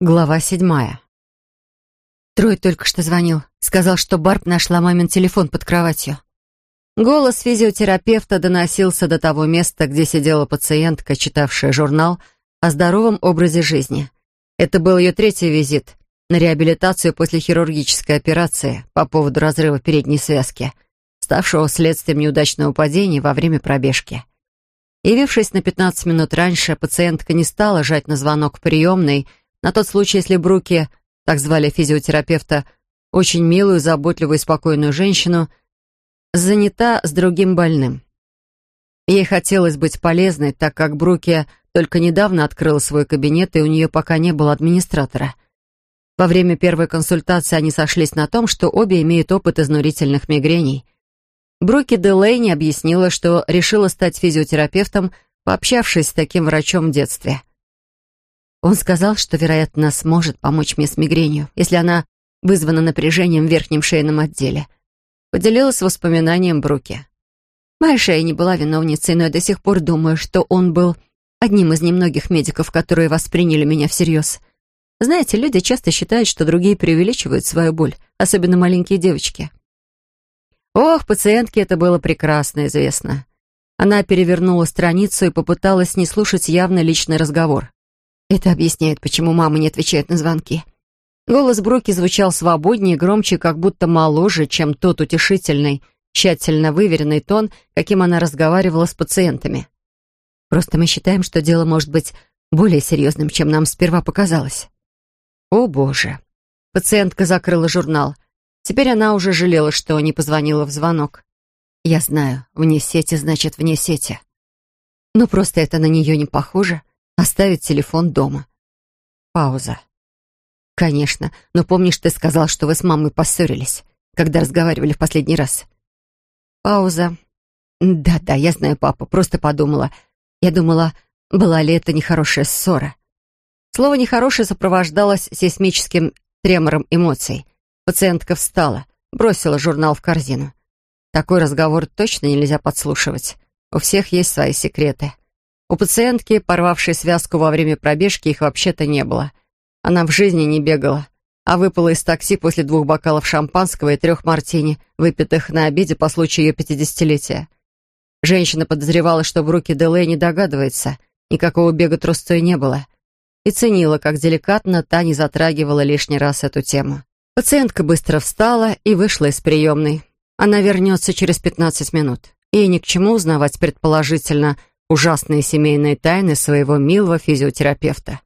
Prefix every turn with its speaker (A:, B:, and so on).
A: Глава седьмая. Трой только что звонил. Сказал, что Барб нашла мамин телефон под кроватью. Голос физиотерапевта доносился до того места, где сидела пациентка, читавшая журнал о здоровом образе жизни. Это был ее третий визит на реабилитацию после хирургической операции по поводу разрыва передней связки, ставшего следствием неудачного падения во время пробежки. Явившись на 15 минут раньше, пациентка не стала жать на звонок приемной, на тот случай, если Бруки, так звали физиотерапевта, очень милую, заботливую и спокойную женщину, занята с другим больным. Ей хотелось быть полезной, так как Бруки только недавно открыла свой кабинет, и у нее пока не было администратора. Во время первой консультации они сошлись на том, что обе имеют опыт изнурительных мигрений. Бруки Делейни объяснила, что решила стать физиотерапевтом, пообщавшись с таким врачом в детстве. Он сказал, что, вероятно, сможет помочь мне с мигренью, если она вызвана напряжением в верхнем шейном отделе. Поделилась воспоминанием Бруки. Моя шея не была виновницей, но я до сих пор думаю, что он был одним из немногих медиков, которые восприняли меня всерьез. Знаете, люди часто считают, что другие преувеличивают свою боль, особенно маленькие девочки. Ох, пациентке это было прекрасно известно. Она перевернула страницу и попыталась не слушать явно личный разговор. Это объясняет, почему мама не отвечает на звонки. Голос Бруки звучал свободнее и громче, как будто моложе, чем тот утешительный, тщательно выверенный тон, каким она разговаривала с пациентами. Просто мы считаем, что дело может быть более серьезным, чем нам сперва показалось. О, Боже. Пациентка закрыла журнал. Теперь она уже жалела, что не позвонила в звонок. Я знаю, вне сети значит вне сети. Но просто это на нее не похоже. Оставить телефон дома. Пауза. «Конечно, но помнишь, ты сказал, что вы с мамой поссорились, когда разговаривали в последний раз?» Пауза. «Да-да, я знаю, папа, просто подумала. Я думала, была ли это нехорошая ссора?» Слово «нехорошее» сопровождалось сейсмическим тремором эмоций. Пациентка встала, бросила журнал в корзину. Такой разговор точно нельзя подслушивать. У всех есть свои секреты. У пациентки, порвавшей связку во время пробежки, их вообще-то не было. Она в жизни не бегала, а выпала из такси после двух бокалов шампанского и трех мартини, выпитых на обеде по случаю ее пятидесятилетия. Женщина подозревала, что в руки Делэй не догадывается, никакого бега трусцой не было, и ценила, как деликатно та не затрагивала лишний раз эту тему. Пациентка быстро встала и вышла из приемной. Она вернется через пятнадцать минут. Ей ни к чему узнавать предположительно ужасные семейные тайны своего милого физиотерапевта.